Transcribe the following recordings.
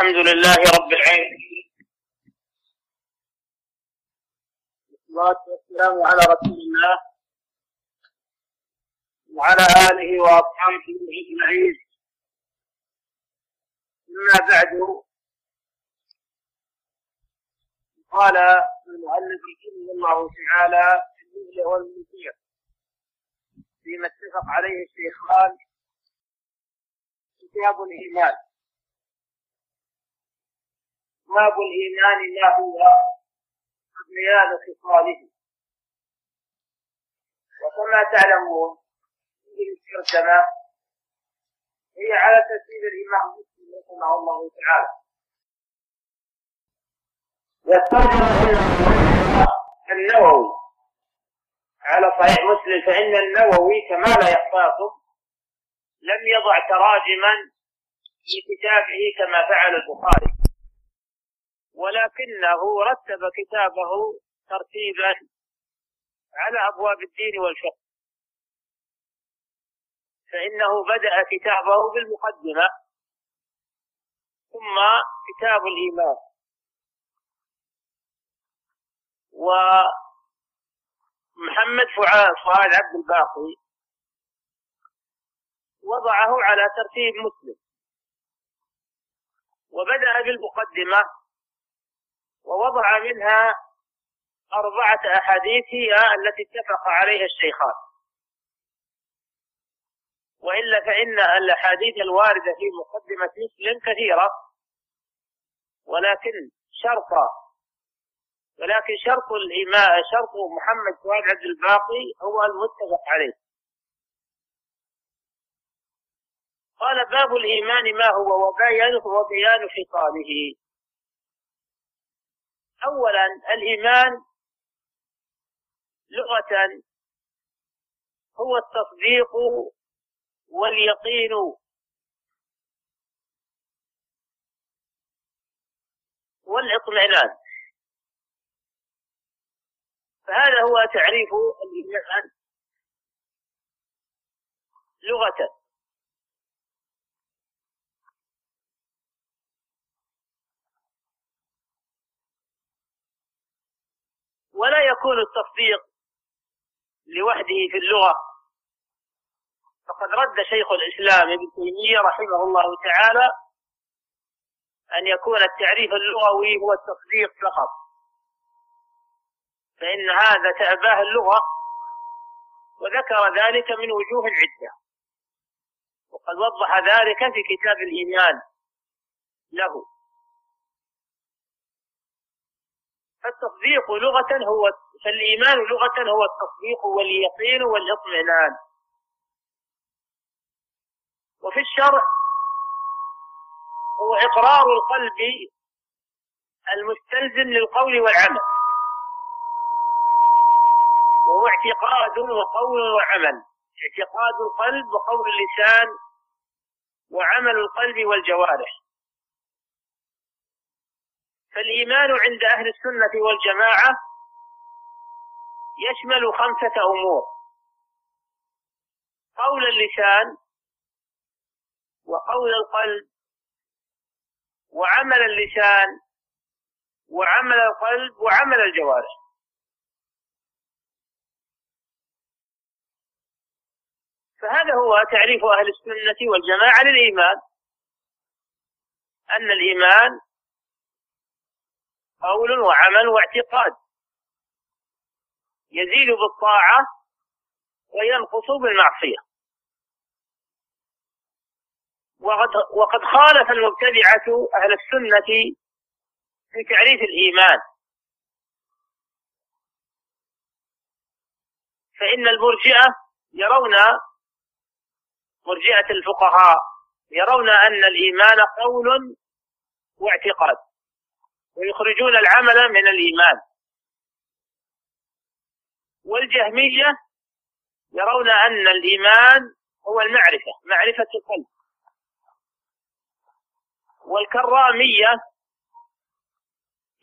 الحمد لله رب العالمين. والصلاة والسلام على رسول الله وعلى آله وأصحابه أجمعين. أما بعد قال المؤلف رحمه الله تعالى في المثل والمثير فيما اتفق عليه الشيخان كتاب الإيمان. باب الإيمان ما هو بيان خصاله وكما تعلمون هذه الترجمة هي على ترتيب الإمام مسلم رحمه الله تعالى. والترجمة النووي على صحيح مسلم فإن النووي كما لا يخفاكم لم يضع تراجما في كتابه كما فعل البخاري. ولكنه رتب كتابه ترتيبا على أبواب الدين والفقه. فإنه بدأ كتابه بالمقدمة ثم كتاب الإيمان. ومحمد فؤاد فؤاد عبد الباقي وضعه على ترتيب مسلم. وبدأ بالمقدمة ووضع منها أربعة أحاديث هي التي اتفق عليها الشيخان. وإلا فإن الأحاديث الواردة في مقدمة مسلم كثيرة ولكن شرط ولكن شرط الإمام شرط محمد فؤاد عبد الباقي هو المتفق عليه. قال باب الإيمان ما هو وبيانه وبيان خصاله أولا الإيمان لغة هو التصديق واليقين. والاطمئنان. فهذا هو تعريف الإيمان لغة ولا يكون التصديق لوحده في اللغة. فقد رد شيخ الإسلام ابن تيمية رحمه الله تعالى أن يكون التعريف اللغوي هو التصديق فقط. فإن هذا تأباه اللغة وذكر ذلك من وجوه عدة وقد وضح ذلك في كتاب الإيمان له. فالتصديق لغة هو فالإيمان لغة هو التصديق واليقين والاطمئنان. وفي الشرع هو إقرار القلب المستلزم للقول والعمل. وهو اعتقاد وقول وعمل. اعتقاد القلب وقول اللسان وعمل القلب والجوارح. فالإيمان عند أهل السنة والجماعة يشمل خمسة أمور. قول اللسان وقول القلب وعمل اللسان وعمل القلب وعمل الجوارح. فهذا هو تعريف أهل السنة والجماعة للإيمان. أن الإيمان قول وعمل واعتقاد. يزيد بالطاعة وينقص بالمعصية. وقد, وقد خالف المبتدعة أهل السنة في تعريف الإيمان. فإن المرجئة يرون مرجئة الفقهاء يرون أن الإيمان قول واعتقاد ويخرجون العمل من الإيمان. والجهمية يرون أن الإيمان هو المعرفة معرفة القلب. والكرامية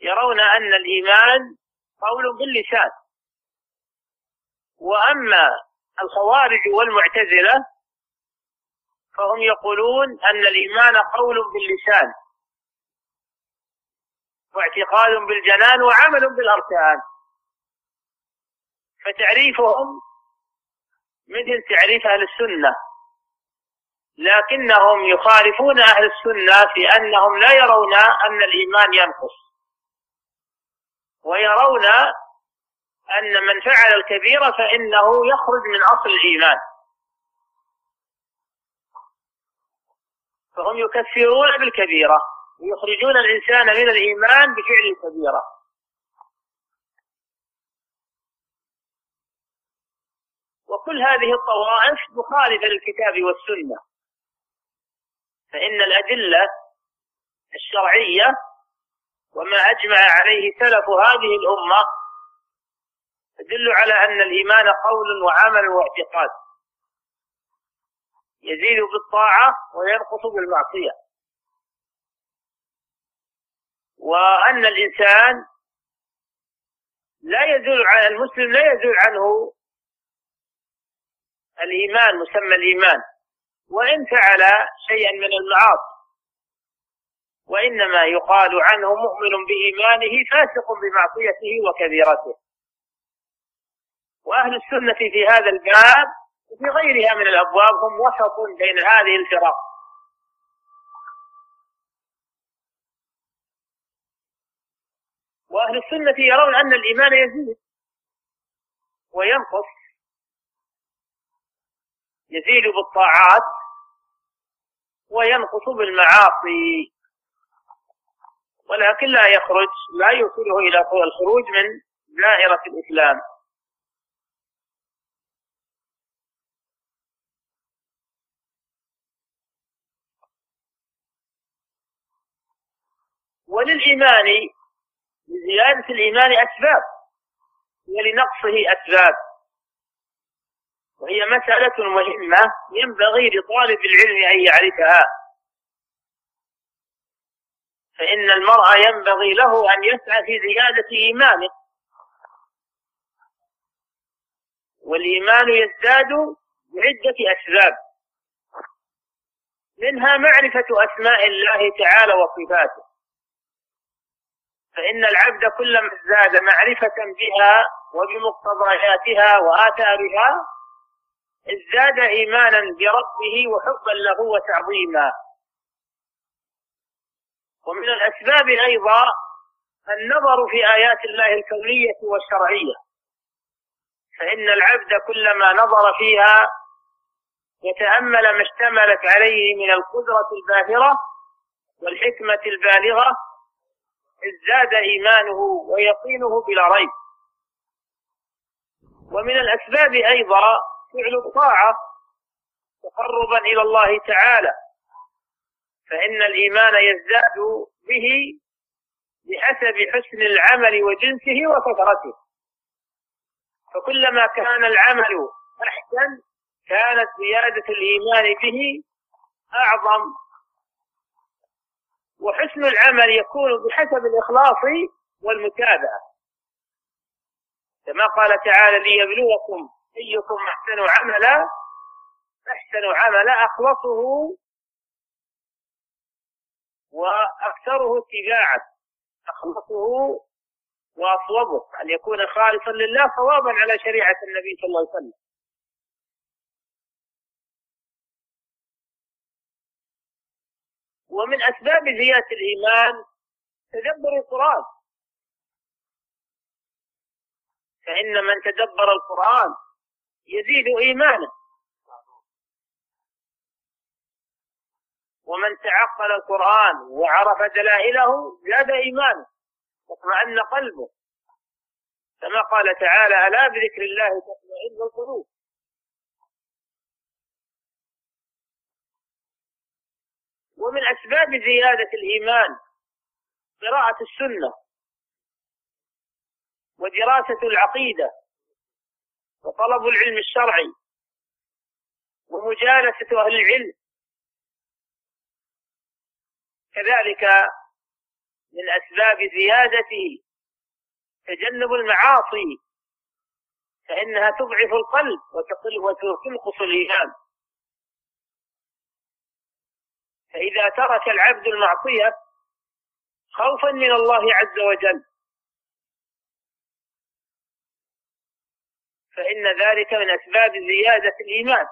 يرون أن الإيمان قول باللسان. وأما الخوارج والمعتزلة فهم يقولون أن الإيمان قول باللسان واعتقاد بالجنان وعمل بالأركان. فتعريفهم مثل تعريف أهل السنة لكنهم يخالفون أهل السنة في أنهم لا يرون أن الإيمان ينقص. ويرون أن من فعل الكبيرة فإنه يخرج من أصل الإيمان. فهم يكفرون بالكبيرة ويخرجون الإنسان من الإيمان بفعل الكبيرة. وكل هذه الطوائف مخالفة للكتاب والسنة. فإن الأدلة الشرعية وما أجمع عليه سلف هذه الأمة تدل على أن الإيمان قول وعمل واعتقاد. يزيد بالطاعة وينقص بالمعصية. وأن الإنسان لا يزول عن المسلم لا يزول عنه الإيمان مسمى الإيمان. وإن فعل شيئا من المعاصي. وإنما يقال عنه مؤمن بإيمانه فاسق بمعصيته وكبيرته. وأهل السنة في هذا الباب وفي غيرها من الأبواب هم وسط بين هذه الفرق. وأهل السنة يرون أن الإيمان يزيد وينقص. يزيد بالطاعات وينقص بالمعاصي. ولكن لا يخرج لا يوصله إلى الخروج من دائرة الإسلام. وللإيمان لزيادة الإيمان أسباب ولنقصه أسباب. وهي مسألة مهمة ينبغي لطالب العلم أن يعرفها. فإن المرء ينبغي له أن يسعى في زيادة إيمانه. والإيمان يزداد بعدة أسباب. منها معرفة أسماء الله تعالى وصفاته. فإن العبد كلما ازداد معرفة بها وبمقتضياتها وآثارها ازداد إيمانا بربه وحبا له وتعظيما. ومن الأسباب أيضا النظر في آيات الله الكونية والشرعية. فإن العبد كلما نظر فيها وتأمل ما اشتملت عليه من القدرة الباهرة والحكمة البالغة ازداد إيمانه ويقينه بلا ريب. ومن الأسباب أيضا فعل الطاعة تقربا إلى الله تعالى فإن الإيمان يزداد به بحسب حسن العمل وجنسه وكثرته فكلما كان العمل أحسن كانت زيادة الإيمان به أعظم. وحسن العمل يكون بحسب الإخلاص والمتابعة. كما قال تعالى ليبلوكم أيكم أحسن عملا؟ أحسن عملا أخلصه وأكثره اتباعا. أخلصه وأصوبه. أن يكون خالصا لله؟ صوابا على شريعة النبي صلى الله عليه وسلم. ومن أسباب زيادة الإيمان تدبر القرآن. فإن من تدبر القرآن يزيد إيمانه ومن تعقل القرآن وعرف دلائله زاد إيمانه واطمأن قلبه. كما قال تعالى ألا بذكر الله تطمئن القلوب. ومن أسباب زيادة الإيمان قراءة السنة ودراسة العقيدة. وطلب العلم الشرعي ومجالسة أهل العلم. كذلك من أسباب زيادة تجنب المعاصي فإنها تضعف القلب وتنقص الإيمان. فإذا ترك العبد المعصية خوفا من الله عز وجل فإن ذلك من أسباب زيادة الإيمان.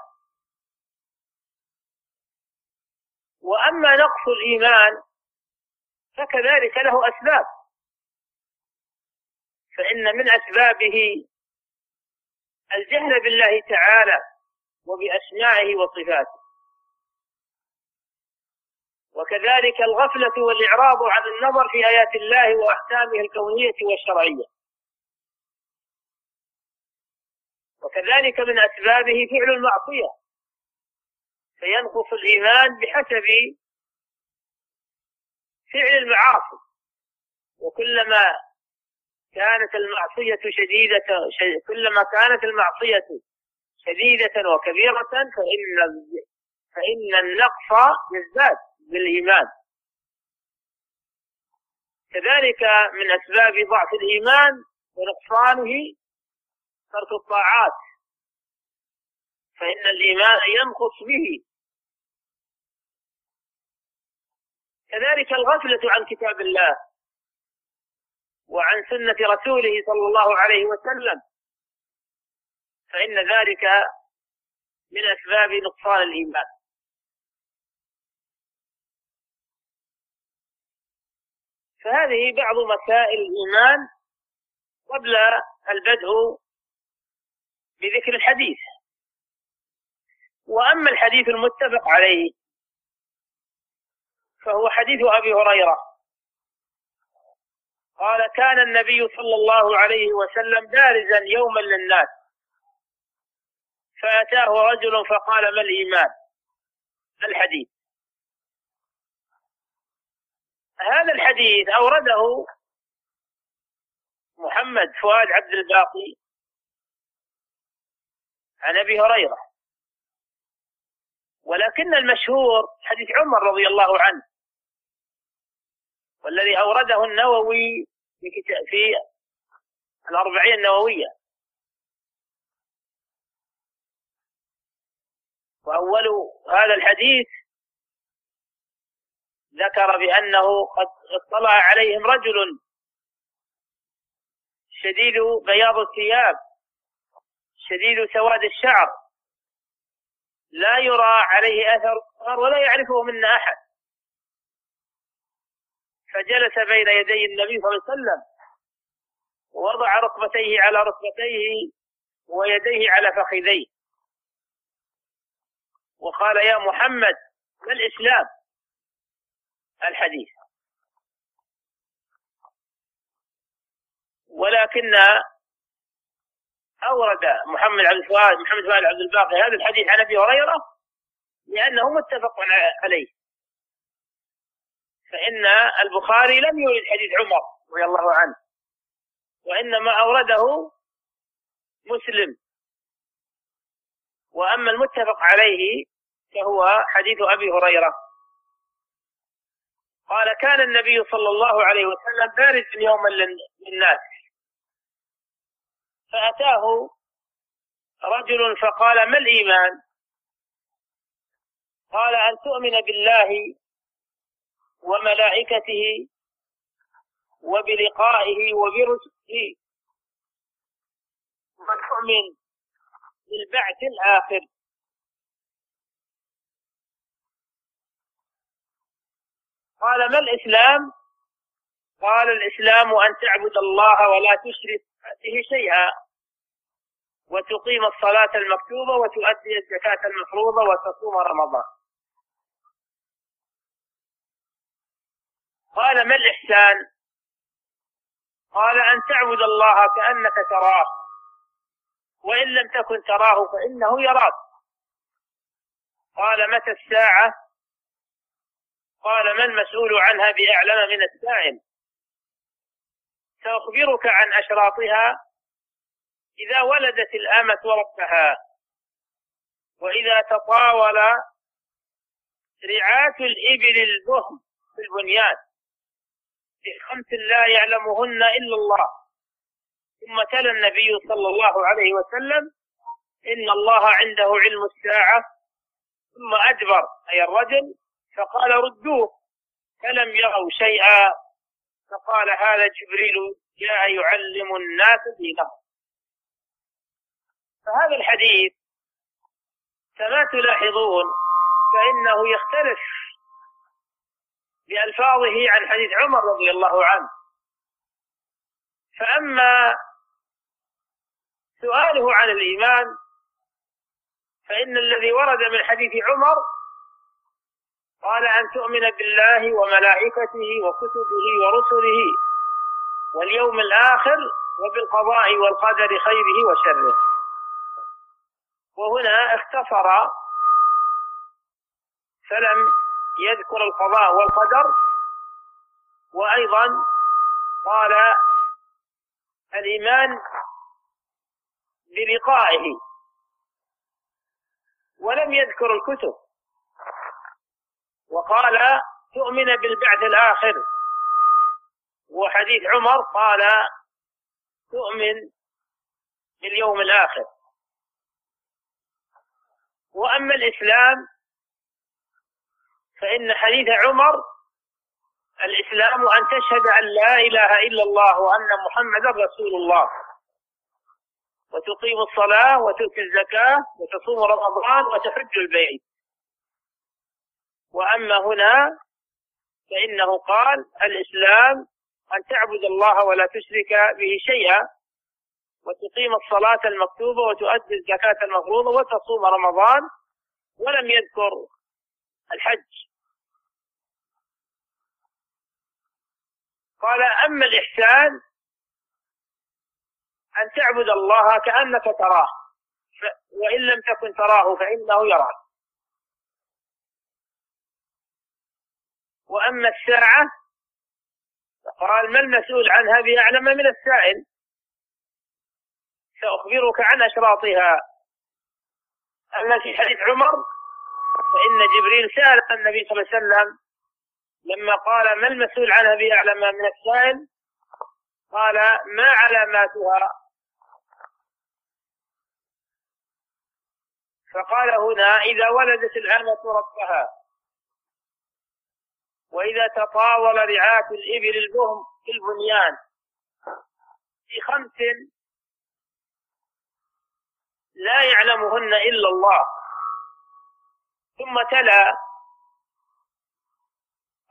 وأما نقص الإيمان فكذلك له أسباب. فإن من أسبابه الجهل بالله تعالى وبأسمائه وصفاته. وكذلك الغفلة والإعراض عن النظر في آيات الله وأحكامه الكونية والشرعية. وكذلك من أسبابه فعل المعصية. فينقص الإيمان بحسب فعل المعاصي. وكلما كانت المعصية شديدة كلما كانت المعصية شديدة وكبيرة فإن فإن النقص يزداد بالإيمان. كذلك من أسباب ضعف الإيمان ونقصانه ترك الطاعات فإن الإيمان ينقص به. كذلك الغفلة عن كتاب الله وعن سنة رسوله صلى الله عليه وسلم فإن ذلك من أسباب نقصان الإيمان. فهذه بعض مسائل الإيمان قبل البدء بذكر الحديث. وأما الحديث المتفق عليه فهو حديث أبي هريرة. قال كان النبي صلى الله عليه وسلم بارزا يوما للناس. فأتاه رجل فقال ما الإيمان؟ الحديث؟ هذا الحديث أورده محمد فؤاد عبد الباقي عن أبي هريرة. ولكن المشهور حديث عمر رضي الله عنه والذي أورده النووي في الأربعين النووية. وأول هذا الحديث ذكر بأنه قد اطلع عليهم رجل شديد بياض الثياب. شديد سواد الشعر. لا يرى عليه أثر ولا يعرفه منا أحد. فجلس بين يدي النبي صلى الله عليه وسلم ووضع ركبتيه على ركبتيه ويديه على فخذيه. وقال يا محمد ما الإسلام؟ الحديث. ولكن أورد محمد عبد الفؤاد محمد فؤاد عبد الباقي هذا الحديث عن أبي هريرة لأنه متفق عليه. فإن البخاري لم يورد حديث عمر رضي الله عنه. وإنما أورده مسلم. وأما المتفق عليه فهو حديث أبي هريرة. قال كان النبي صلى الله عليه وسلم بارز يوما للناس. فأتاه رجل فقال ما الإيمان? قال أن تؤمن بالله وملائكته وبلقائه وبرسله. وتؤمن بالبعث الآخر. قال ما الإسلام؟ قال الإسلام أن تعبد الله ولا تشرك به شيئا. وتقيم الصلاة المكتوبة وتؤدي الزكاة المفروضة وتصوم رمضان. قال ما الإحسان؟ قال أن تعبد الله كأنك تراه. وإن لم تكن تراه فإنه يراك. قال متى الساعة؟ قال ما المسؤول عنها بأعلم من السائل. سأخبرك عن أشراطها إذا ولدت الأمة ربها وإذا تطاول رعاة الإبل البهم في البنيان بخمس لا يعلمهن إلا الله. ثم تلا النبي صلى الله عليه وسلم إن الله عنده علم الساعة. ثم أدبر أي الرجل فقال ردوه فلم يروا شيئا. فقال هذا جبريل جاء يعلم الناس دينهم. فهذا الحديث كما تلاحظون فإنه يختلف بألفاظه عن حديث عمر رضي الله عنه. فأما سؤاله عن الإيمان فإن الذي ورد من حديث عمر قال أن تؤمن بالله وملائكته وكتبه ورسله واليوم الآخر وبالقضاء والقدر خيره وشره. وهنا اختصر فلم يذكر القضاء والقدر وأيضا قال الإيمان بلقائه ولم يذكر الكتب وقال تؤمن بالبعث الآخر. وحديث عمر قال تؤمن باليوم الآخر. وأما الإسلام فإن حديث عمر الإسلام أن تشهد أن لا إله إلا الله وأن محمدا رسول الله. وتقيم الصلاة وتؤتي الزكاة وتصوم رمضان وتحج البيت. وأما هنا فإنه قال الإسلام أن تعبد الله ولا تشرك به شيئا وتقيم الصلاة المكتوبة وتؤدي الزكاة المفروضة وتصوم رمضان ولم يذكر الحج. قال أما الإحسان أن تعبد الله كأنك تراه وإن لم تكن تراه فإنه يراك. وأما الساعة فقال ما المسؤول عنها بأعلم من السائل؟ سأخبرك عن أشراطها. أما في حديث عمر فإن جبريل سأل النبي صلى الله عليه وسلم لما قال ما المسؤول عنها بأعلم من السائل؟ قال ما علاماتها فقال هنا إذا ولدت الأمة ربها وإذا تطاول رعاة الإبل البهم في البنيان في خمس لا يعلمهن إلا الله. ثم تلا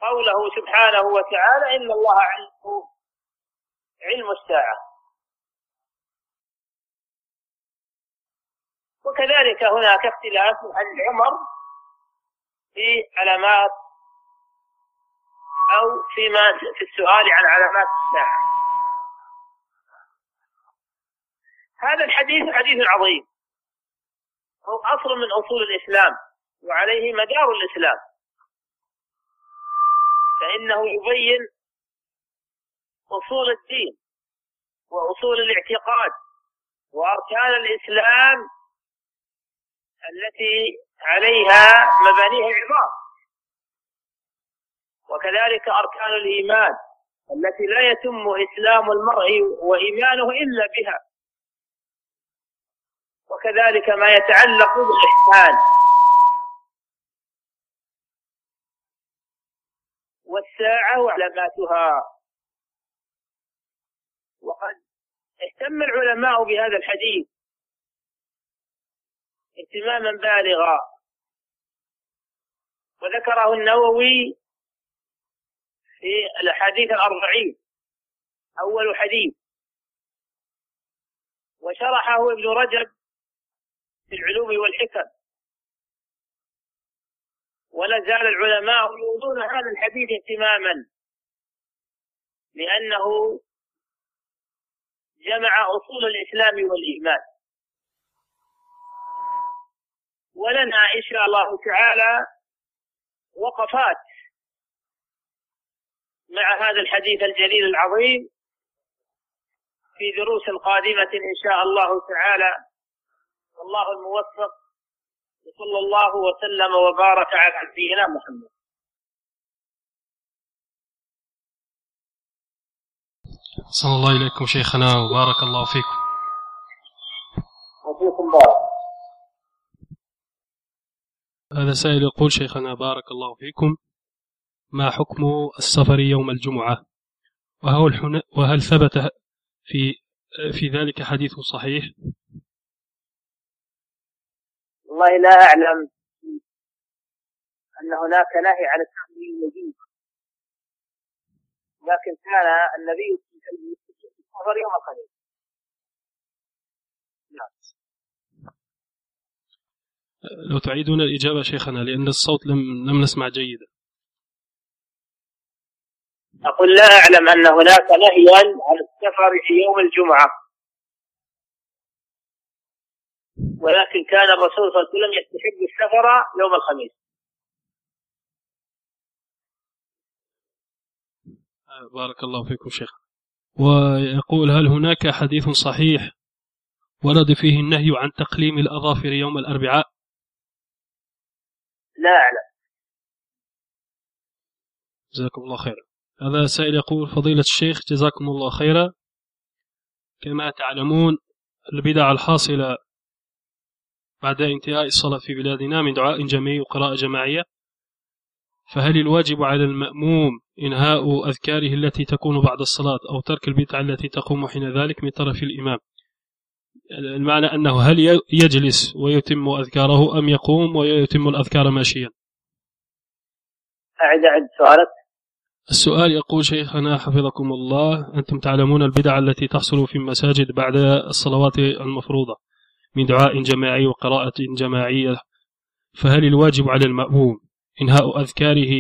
قوله سبحانه وتعالى إن الله عنده علم الساعة. وكذلك هناك اختلاف عن عمر في علامات أو فيما في السؤال عن علامات الساعة. هذا الحديث حديث عظيم. هو أصل من أصول الإسلام وعليه مدار الإسلام. فإنه يبين أصول الدين وأصول الاعتقاد وأركان الإسلام التي عليها مبانيه العظام. وكذلك أركان الإيمان التي لا يتم إسلام المرء وإيمانه إلا بها. وكذلك ما يتعلق بالإحسان. والساعة وعلاماتها وقد اهتم العلماء بهذا الحديث. اهتماما بالغا. وذكره النووي في الأحاديث الأربعين. أول حديث. وشرحه ابن رجب في العلوم والحكم. ولا زال العلماء يوضون هذا الحديث اهتماما لأنه جمع أصول الإسلام والإيمان. ولنا إن شاء الله تعالى وقفات مع هذا الحديث الجليل العظيم في دروس قادمة إن شاء الله تعالى. والله الموفق وصلى الله وسلم وبارك على نبينا محمد. صلى الله إليكم شيخنا وبارك الله فيكم. وفيكم بارك هذا سائل يقول شيخنا بارك الله فيكم ما حكم السفر يوم الجمعة؟ وهل, وهل ثبت في في ذلك حديث صحيح؟ والله لا أعلم. أن هناك نهي على التحليل الوجوب لكن كان النبي السفر يوم الخميس. نعم. لو تعيدون الإجابة شيخنا لأن الصوت لم لم نسمع جيدا. أقول لا أعلم أن هناك نهيا عن السفر في يوم الجمعة. ولكن كان الرسول صلى الله عليه وسلم يستحب السفر يوم الخميس. بارك الله فيكم شيخ. ويقول هل هناك حديث صحيح ورد فيه النهي عن تقليم الأظافر يوم الأربعاء؟ لا أعلم. جزاكم الله خيرا. هذا سائل يقول فضيلة الشيخ جزاكم الله خيرا. كما تعلمون البدع الحاصلة بعد انتهاء الصلاة في بلادنا من دعاء جمعي وقراءة جماعية. فهل الواجب على المأموم إنهاء أذكاره التي تكون بعد الصلاة أو ترك البدعة التي تقوم حين ذلك من طرف الإمام؟ المعنى أنه هل يجلس ويتم أذكاره أم يقوم ويتم الأذكار ماشيا؟ أعد أعد سؤالك. السؤال يقول شيخنا حفظكم الله أنتم تعلمون البدع التي تحصل في المساجد بعد الصلوات المفروضة. من دعاء جماعي وقراءة جماعية فهل الواجب على المأموم إنهاء أذكاره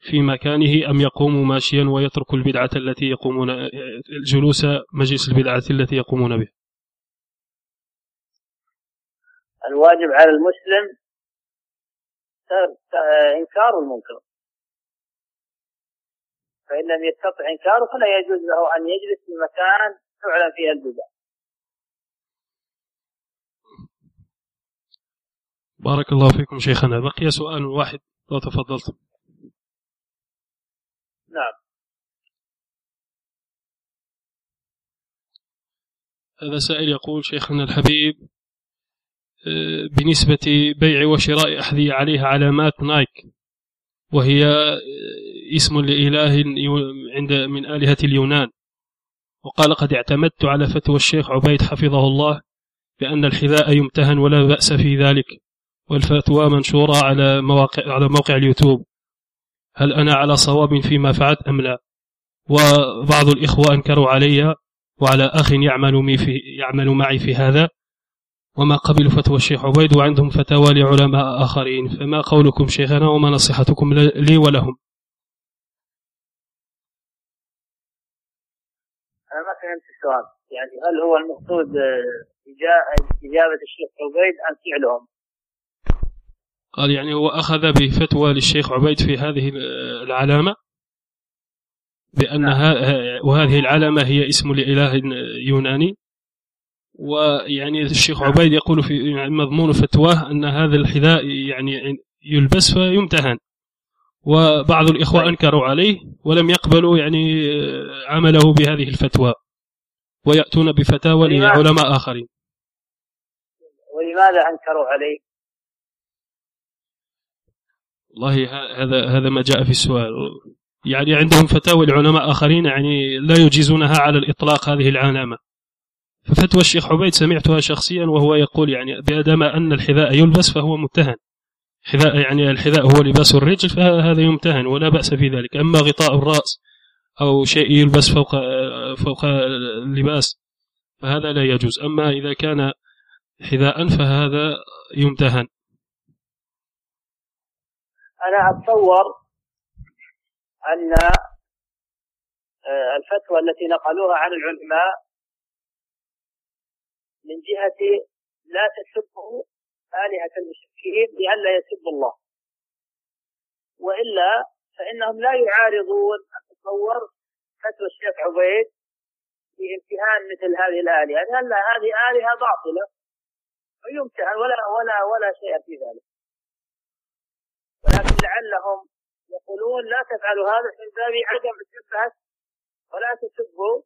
في مكانه أم يقوم ماشيا ويترك البدعة التي يقومون جلوس مجلس البدعة التي يقومون به؟ الواجب على المسلم إنكار المنكر. فإن لم يستطع إنكاره فلا يجوز له أن يجلس في مكان تعلن فيه البدع. بارك الله فيكم شيخنا. بقي سؤال واحد. لو تفضلت. نعم. هذا سائل يقول شيخنا الحبيب آه، بنسبة بيع وشراء أحذية عليها علامات نايك وهي آه، اسم لإله عند من آلهة اليونان. وقال قد اعتمدت على فتوى الشيخ عبيد حفظه الله بأن الحذاء يمتهن ولا بأس في ذلك. والفتوى منشورة على مواقع على موقع اليوتيوب. هل أنا على صواب فيما فعلت أم لا؟ وبعض الإخوة أنكروا علي وعلى أخ يعمل, في يعمل معي في هذا. وما قبلوا فتوى الشيخ عبيد وعندهم فتاوى لعلماء آخرين. فما قولكم شيخنا وما نصيحتكم لي ولهم؟ أنا ما فهمت السؤال. يعني هل هو المقصود إجابة الشيخ عبيد أم فعلهم؟ قال يعني هو أخذ بفتوى للشيخ عبيد في هذه العلامة بأن نعم. وهذه العلامة هي اسم لإله يوناني. ويعني الشيخ عبيد يقول في مضمون فتواه أن هذا الحذاء يعني يلبس فيمتهن. وبعض الإخوة طيب. أنكروا عليه ولم يقبلوا يعني عمله بهذه الفتوى. ويأتون بفتاوى لعلماء آخرين ولماذا أنكروا عليه؟ والله هذا هذا ما جاء في السؤال. يعني عندهم فتاوى لعلماء آخرين يعني لا يجيزونها على الإطلاق هذه العلامة. ففتوى الشيخ عبيد سمعتها شخصيا وهو يقول يعني بأدام أن الحذاء يلبس فهو متهن حذاء يعني الحذاء هو لباس الرجل فهذا يمتهن ولا بأس في ذلك. أما غطاء الرأس أو شيء يلبس فوق فوق اللباس فهذا لا يجوز. أما إذا كان حذاء فهذا يمتهن. أنا أتصور أن آه، الفتوى التي نقلوها عن العلماء من جهة لا تسبوا آلهة المشركين لئلا يسبوا الله. وإلا فإنهم لا يعارضون أتصور فتوى الشيخ عبيد في امتهان مثل هذه الآلهة لأن هذه آلهة باطلة ويمتهن ولا ولا ولا شيء في ذلك. ولكن لعلهم يقولون لا تفعلوا هذا من باب عدم الشبهة. ولا تسبوا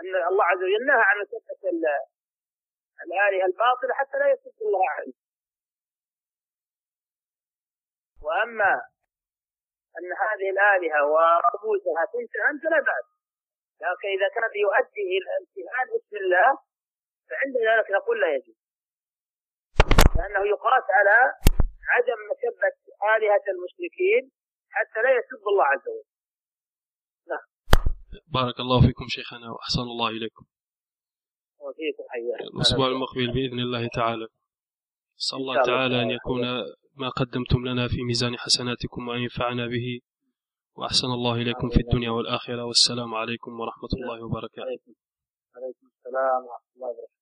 أن الله عز وجل نهى عن مسبة الآلهة الباطلة حتى لا يسب الله عنه. وأما أن هذه الآلهة ورموزها تنتهن فلا بأس. لكن إذا كان يؤدي إلى امتهان اسم الله فعند ذلك نقول لا يجوز. لأنه يقاس على عدم مسبة آلهة المشركين حتى لا يسب الله عز وجل. نعم. بارك الله فيكم شيخنا وأحسن الله إليكم. وفيكم حياكم الأسبوع المقبل بإذن الله تعالى. أسأل الله تعالى أن يكون ما قدمتم لنا في ميزان حسناتكم وأن ينفعنا به. وأحسن الله إليكم في الدنيا والآخرة. والسلام عليكم ورحمة الله وبركاته. عليكم السلام ورحمة الله وبركاته.